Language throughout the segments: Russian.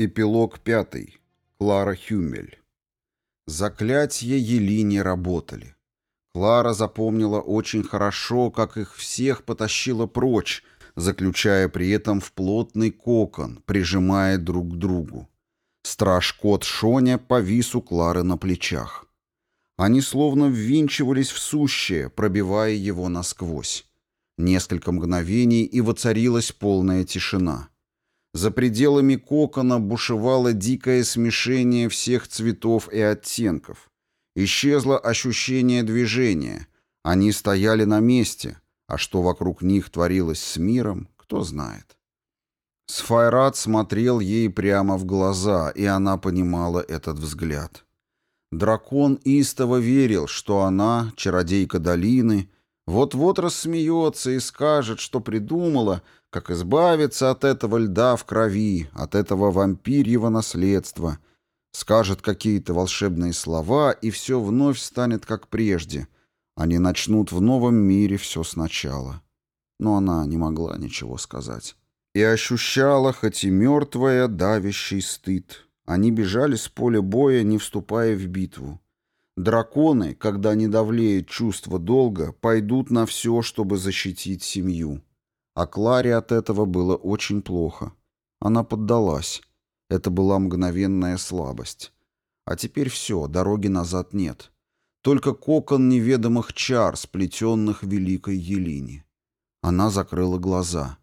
Эпилог пятый. Клара Хюмель. Заклятия Ели не работали. Клара запомнила очень хорошо, как их всех потащила прочь, заключая при этом в плотный кокон, прижимая друг к другу. Страж-кот Шоня повис у Клары на плечах. Они словно ввинчивались в сущее, пробивая его насквозь. Несколько мгновений, и воцарилась полная тишина. За пределами кокона бушевало дикое смешение всех цветов и оттенков. Исчезло ощущение движения. Они стояли на месте, а что вокруг них творилось с миром, кто знает. Сфайрат смотрел ей прямо в глаза, и она понимала этот взгляд. Дракон истово верил, что она, чародейка долины, вот-вот рассмеется и скажет, что придумала, как избавиться от этого льда в крови, от этого вампирьего наследства. Скажет какие-то волшебные слова, и все вновь станет как прежде. Они начнут в новом мире все сначала. Но она не могла ничего сказать. И ощущала, хоть и мертвая, давящий стыд. Они бежали с поля боя, не вступая в битву. Драконы, когда не давлеет чувство долга, пойдут на все, чтобы защитить семью. А Кларе от этого было очень плохо. Она поддалась. Это была мгновенная слабость. А теперь все, дороги назад нет. Только кокон неведомых чар, сплетенных великой Елине. Она закрыла глаза.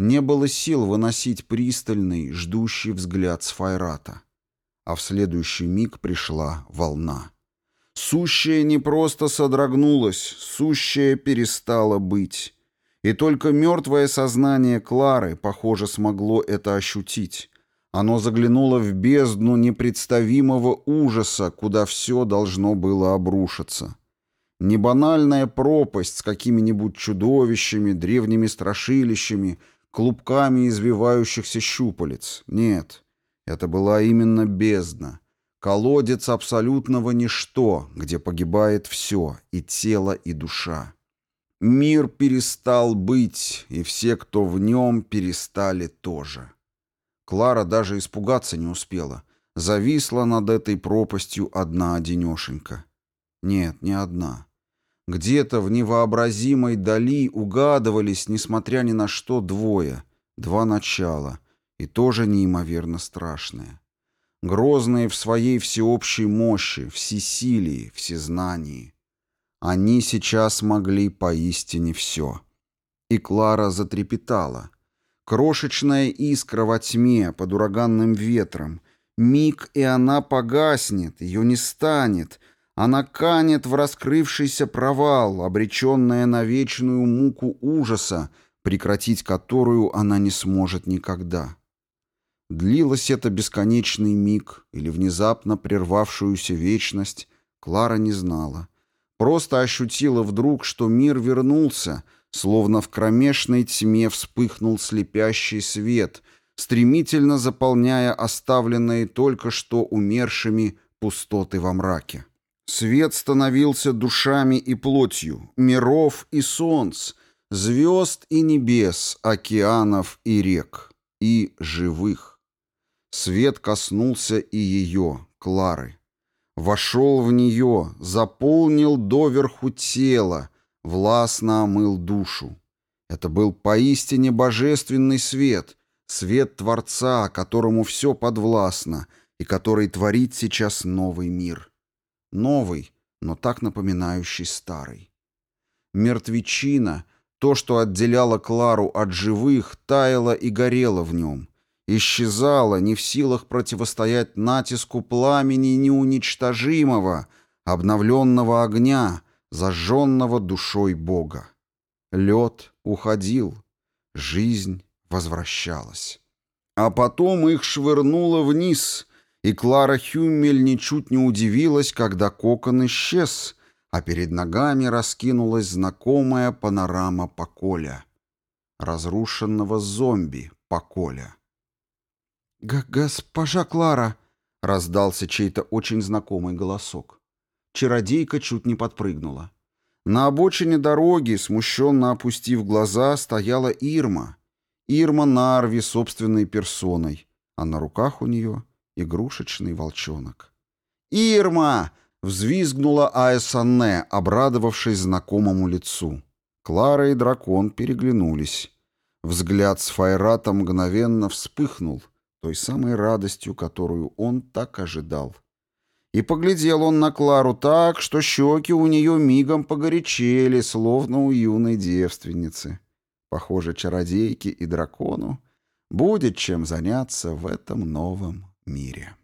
Не было сил выносить пристальный, ждущий взгляд Сфайрата. А в следующий миг пришла волна. Сущее не просто содрогнулось, сущее перестало быть. И только мертвое сознание Клары, похоже, смогло это ощутить. Оно заглянуло в бездну непредставимого ужаса, куда все должно было обрушиться. Не банальная пропасть с какими-нибудь чудовищами, древними страшилищами, клубками извивающихся щупалец. Нет, это была именно бездна — Колодец абсолютного ничто, где погибает все, и тело, и душа. Мир перестал быть, и все, кто в нем, перестали тоже. Клара даже испугаться не успела. Зависла над этой пропастью одна-одинешенька. Нет, не одна. Где-то в невообразимой дали угадывались, несмотря ни на что, двое, два начала, и тоже неимоверно страшные грозные в своей всеобщей мощи, всесилии, всезнании. Они сейчас могли поистине все. И Клара затрепетала. Крошечная искра во тьме под ураганным ветром. Миг, и она погаснет, ее не станет. Она канет в раскрывшийся провал, обреченная на вечную муку ужаса, прекратить которую она не сможет никогда. Длилось это бесконечный миг или внезапно прервавшуюся вечность, Клара не знала. Просто ощутила вдруг, что мир вернулся, словно в кромешной тьме вспыхнул слепящий свет, стремительно заполняя оставленные только что умершими пустоты во мраке. Свет становился душами и плотью, миров и солнц, звезд и небес, океанов и рек, и живых. Свет коснулся и ее, Клары. Вошел в нее, заполнил доверху тело, властно омыл душу. Это был поистине божественный свет, свет Творца, которому все подвластно и который творит сейчас новый мир. Новый, но так напоминающий старый. Мертвечина, то, что отделяло Клару от живых, таяло и горело в нем, исчезала, не в силах противостоять натиску пламени неуничтожимого, обновленного огня, зажженного душой Бога. Лед уходил, жизнь возвращалась. А потом их швырнуло вниз, и Клара Хюммель ничуть не удивилась, когда кокон исчез, а перед ногами раскинулась знакомая панорама Поколя. Разрушенного зомби Поколя. Г «Госпожа Клара!» — раздался чей-то очень знакомый голосок. Чародейка чуть не подпрыгнула. На обочине дороги, смущенно опустив глаза, стояла Ирма. Ирма Нарви собственной персоной. а на руках у нее игрушечный волчонок. «Ирма!» — взвизгнула Аэсанне, обрадовавшись знакомому лицу. Клара и дракон переглянулись. Взгляд с Файрата мгновенно вспыхнул той самой радостью, которую он так ожидал. И поглядел он на Клару так, что щеки у нее мигом погорячели, словно у юной девственницы. Похоже, чародейке и дракону будет чем заняться в этом новом мире.